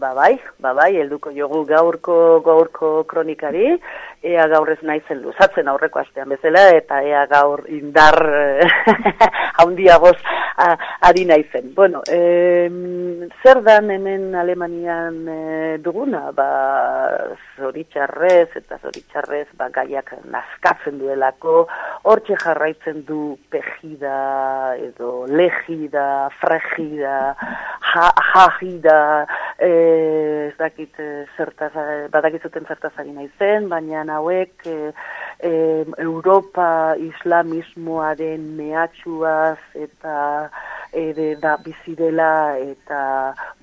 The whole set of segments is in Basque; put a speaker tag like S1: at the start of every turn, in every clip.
S1: ba bai, ba bai, helduko jogu gaurko gaurko kronikari, ea gaur ez naizen luzatzen aurreko astean bezala, eta ea gaur indar haundiagoz ari naizen. Bueno, e, zer dan hemen Alemanian e, duguna, ba zoritxarrez eta zoritxarrez ba, gaiak nazkatzen duelako, hortxe jarraitzen du pejida edo legida, fregida, ja, jajida, e, ez dakit eh, zertaz, badakizuten zertaz ari naizen, baina hauek e, e, Europa islamismoaren mehatxuaz eta ere da bizidela eta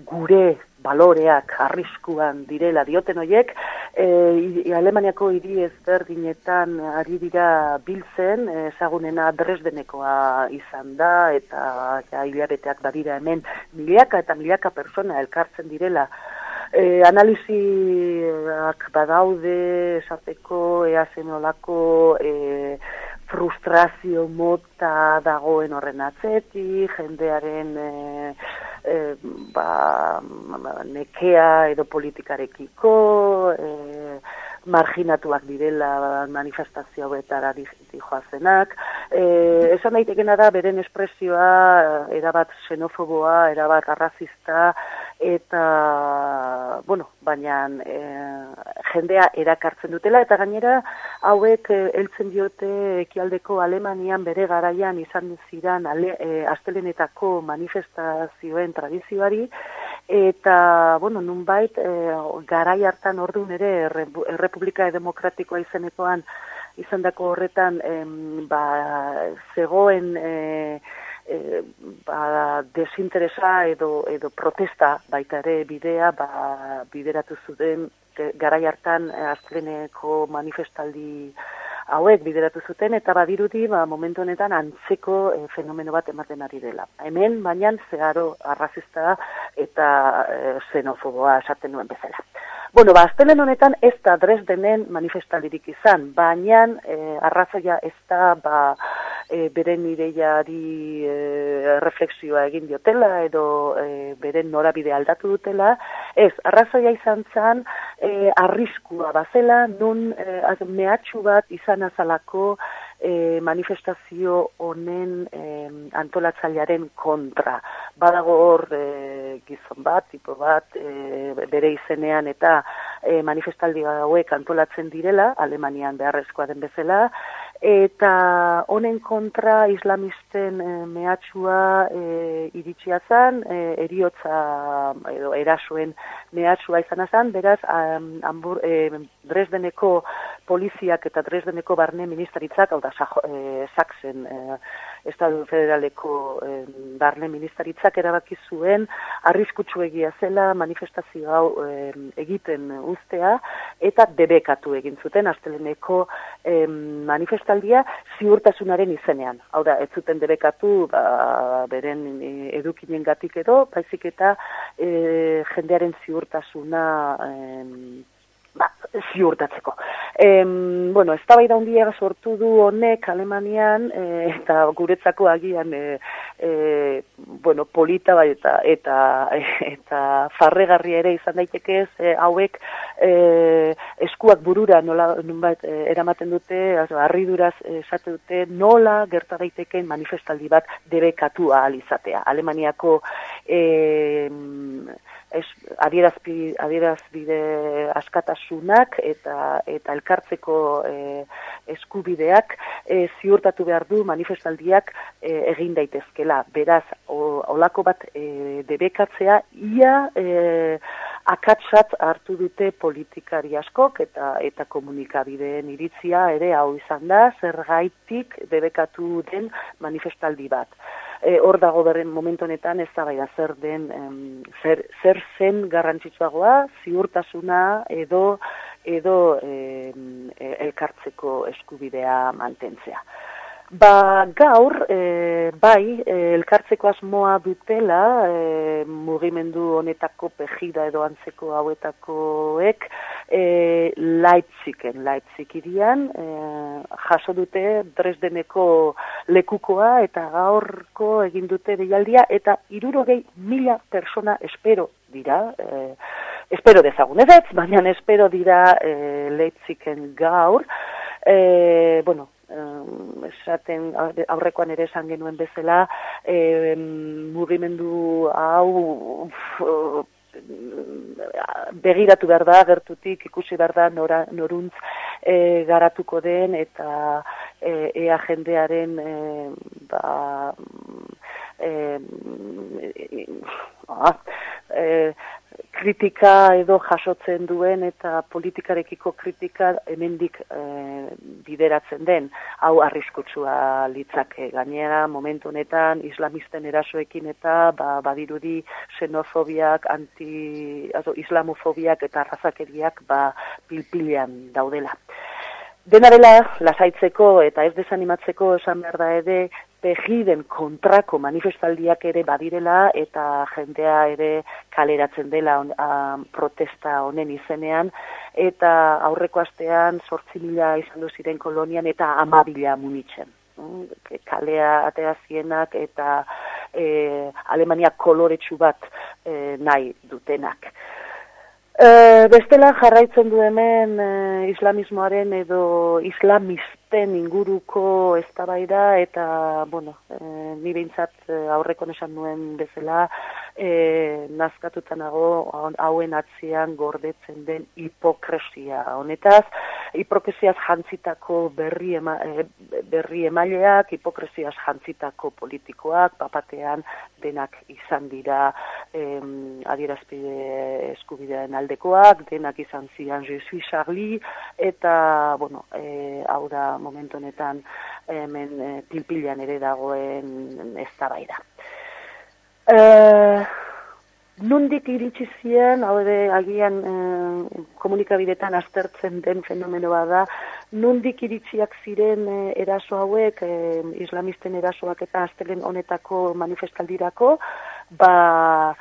S1: gure baloreak arriskuan direla dioten hoiek, e, Alemaniako hiri ezberdinetan ari dira biltzen, ezagunena Dresdenekoa izan da, eta ja, hilabeteak badira hemen milaka eta milaka persona elkartzen direla. E, analiziak badaude esateko ea zenolako e, frustrazio mota dagoen horren atzetik, jendearen e, e, ba, nekea edo politikarekiko, e, marginatuak direla manifestazio hauetara dijoazenak. E, esan daitekena da, beren espresioa erabat xenofoboa, erabat arrazista, eta, bueno, baina e, jendea erakartzen dutela, eta gainera hauek e, heltzen diote ekialdeko Alemanian bere garaian izan zidan ale, e, astelenetako manifestazioen tradizioari, eta, bueno, nunbait, e, garai hartan orduan ere Errepublika Demokratikoa izenekoan izan dako horretan em, ba, zegoen e, e, ba, desinteresa edo, edo protesta baita ere bidea ba, bideratu zuten garai hartan azkeneko manifestaldi hauek bideratu zuten eta badirudi ba, momentu honetan antzeko e, fenomeno bat ematen ari dela. Hemen baina zeharo arrazista eta e, xenofoboa esaten nuen bezala. Bueno, ba, aztelen honetan ez da Dresdenen manifestalirik izan, baina e, arrazoia ez da ba, e, beren ideiari e, refleksioa egin diotela edo e, beren norabide aldatu dutela, ez, arrazoia izan zan e, arriskua bazela, nun e, mehatxu bat izan azalako e, manifestazio honen e, antolatzailearen kontra. Badago hor e, gizon bat, tipo bat, e, bere izenean eta e, manifestaldi hauek antolatzen direla, Alemanian beharrezkoa den bezala, eta honen kontra islamisten e, mehatxua e, iritsia zen, e, eriotza edo erasuen mehatxua izan zen, beraz um, ambur, e, Dresdeneko poliziak eta Dresdeneko barne ministeritzak, hau da, e, Saxen, e, Estadu Federaleko eh, barne ministeritzak erabaki zuen arriskutsu egia zela manifestazio hau eh, egiten ustea eta debekatu egin zuten asteleneko eh, manifestaldia ziurtasunaren izenean. Hau da, ez zuten debekatu ba, beren eh, edukinen gatik edo, baizik eta eh, jendearen ziurtasuna eh, ba, ziurtatzeko. E, bueno, ez da bai sortu du honek Alemanian, e, eta guretzako agian, e, e, bueno, polita bai eta, eta, eta farregarri ere izan daiteke ez, e, hauek e, eskuak burura nola, nunbait, eramaten dute, harriduraz esate dute, nola gerta daitekeen manifestaldi bat debekatu ahal izatea. Alemaniako e, es, adierazpi, adierazbide askatasunak eta eta elkartzeko e, eskubideak e, ziurtatu behar du manifestaldiak e, egin daitezkela. Beraz, olako bat e, debekatzea, ia e, akatsat hartu dute politikari askok eta eta komunikabideen iritzia ere hau izan da, zergaitik debekatu den manifestaldi bat e, hor dago berren momentu honetan ez da bai zer den zer, zer zen garrantzitsuagoa ziurtasuna edo edo e, elkartzeko eskubidea mantentzea. Ba, gaur, e, bai, e, elkartzeko asmoa dutela, e, mugimendu honetako pejida edo antzeko hauetakoek, e, laitziken, laitzik irian, e, jaso dute Dresdeneko lekukoa eta gaurko egin dute deialdia, eta irurogei mila persona espero dira, e, espero dezagun ez baina espero dira e, leitziken gaur, e, bueno, esaten aurrekoan ere esan genuen bezala, e, mugimendu hau begiratu behar da, gertutik ikusi behar da nora, noruntz e, garatuko den eta e, ea jendearen e, ba, e, e, kritika edo jasotzen duen eta politikarekiko kritika hemendik e, bideratzen den. Hau arriskutsua litzake. Gainera momentu honetan islamisten erasoekin eta ba, badirudi xenofobiak anti also, islamofobiak eta arrazakeriak ba, pilpilean daudela Denarela, lasaitzeko eta ez desanimatzeko esan behar da ere, pegiden kontrako manifestaldiak ere badirela eta jendea ere kaleratzen dela protesta honen izenean eta aurreko astean sortzi mila izan ziren kolonian eta amabila munitzen. Mm, kalea atea zienak eta e, Alemania koloretsu bat e, nahi dutenak. E, bestela jarraitzen du hemen e, islamismoaren edo islamisten inguruko eztabaida eta bueno, e, ni beintzat e, aurreko esan nuen bezala e, nazkatuta nago hauen atzian gordetzen den hipokresia honetaz hipokresiaz jantzitako berri, ema, e, berri emaileak hipokresiaz jantzitako politikoak papatean denak izan dira em, adierazpide eskubidean aldekoak, denak izan zian Je suis Charlie, eta, bueno, e, hau da momentu honetan hemen e, pilpilan ere dagoen ez da baida. E, nundik iritsi ziren, hau ere agian e, komunikabidetan aztertzen den fenomenoa da, nundik iritsiak ziren e, eraso hauek, e, islamisten erasoak eta astelen honetako manifestaldirako, ba,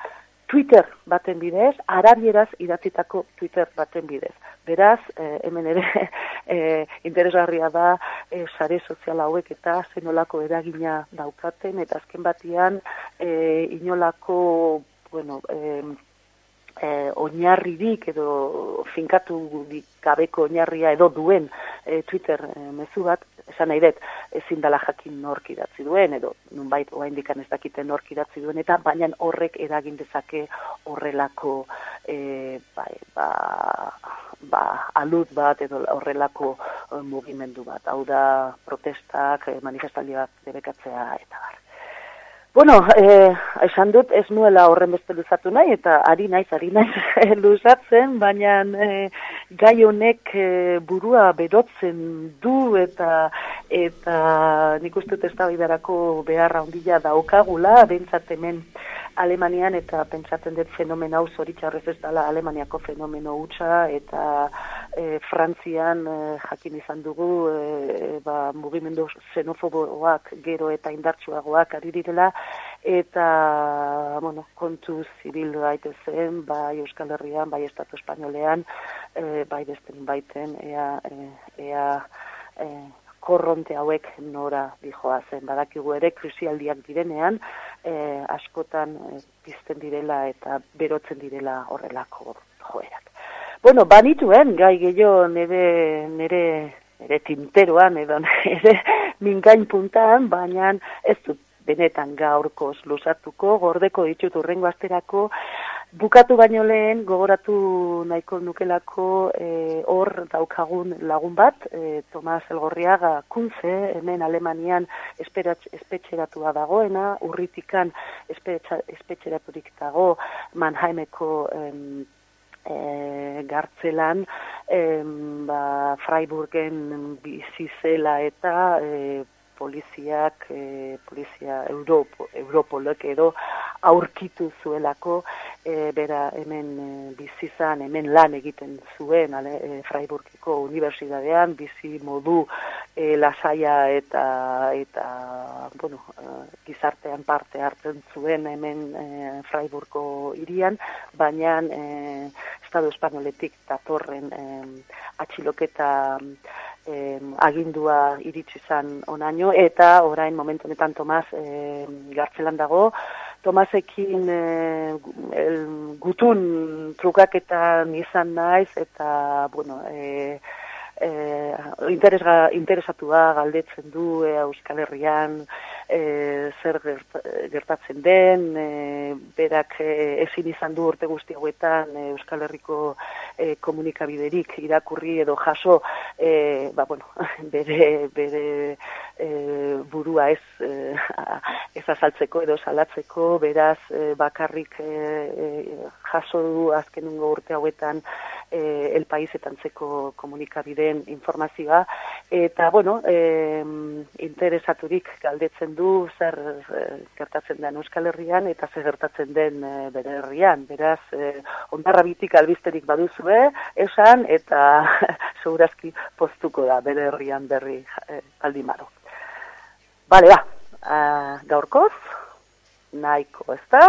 S1: Twitter baten bidez, arabieraz idatzitako Twitter baten bidez. Beraz, eh, hemen ere eh, interesgarria da eh, sare sozial hauek eta zenolako eragina daukaten, eta azken batian eh, inolako bueno, eh, eh, oinarririk edo finkatu gabeko oinarria edo duen eh, Twitter eh, mezu bat, esan nahi dut, ezin dala jakin nork idatzi duen, edo nunbait oa indikan ez dakiten nork idatzi duen, eta baina horrek eragin dezake horrelako e, ba, ba, ba, alut bat edo horrelako e, mugimendu bat. Hau da protestak, e, manifestaldi bat debekatzea eta bar. Bueno, eh, esan dut ez nuela horren beste luzatu nahi, eta ari naiz, ari naiz luzatzen, baina eh, gai honek eh, burua berotzen du, eta eta nik uste ez da beharra ondila daukagula, bentsat hemen Alemanian eta pentsatzen dut fenomen hau zoritxarrez ez dela Alemaniako fenomeno hutsa eta e, Frantzian e, jakin izan dugu e, ba, mugimendu xenofoboak gero eta indartsuagoak ari direla eta bueno, kontu zibil zen bai Euskal Herrian, bai Estatu Espainolean e, bai besten baiten ea, e, ea e, korronte hauek nora dijoa zen. Badakigu ere krisialdiak direnean, e, askotan e, pizten direla eta berotzen direla horrelako. Bueno, banituen, gai gehiago nire, nire, nire tinteroan edo nire mingain puntan, baina ez dut benetan gaurkoz lusatuko, gordeko ditut urrengo asterako, Bukatu baino lehen, gogoratu nahiko nukelako eh, hor daukagun lagun bat, e, Tomas Elgorriaga kunze, hemen Alemanian espetxeratua dagoena, urritikan espetxeraturik dago Mannheimeko em, e, gartzelan, em, ba, Freiburgen bizizela eta e, poliziak, e, polizia Europo, Europolek edo aurkitu zuelako e, bera hemen e, bizizan, hemen lan egiten zuen ale, e, Freiburgiko Unibertsitatean, bizi modu e, lasaia eta eta bueno, e, gizartean parte hartzen zuen hemen e, Freiburgko hirian, baina e, Estado Espainoletik datorren e, atxiloketa e, agindua iritsi zan onaino, eta orain momentu honetan Tomas e, gartzelan dago, Tomasekin e, el, gutun trukaketan izan naiz, eta, bueno, e, e, interesga, interesatua galdetzen du e, Euskal Herrian e, zer gertatzen den, e, berak e, ezin izan du urte guzti hauetan e, Euskal Herriko e, komunikabiderik irakurri edo jaso e, ba, bueno, bere, bere e, burua ez, e, ez azaltzeko edo salatzeko, beraz e, bakarrik e, e, jaso du azkenungo urte hauetan e, el paisetantzeko komunikabideen informazioa eta bueno, e, interesaturik galdetzen du zer e, gertatzen den Euskal Herrian eta zer gertatzen den e, bere herrian. Beraz, e, ondarra bitik albizterik baduzue, esan eta segurazki postuko da bere herrian berri e, aldimaro. Bale, ba, gaurkoz, nahiko ez da,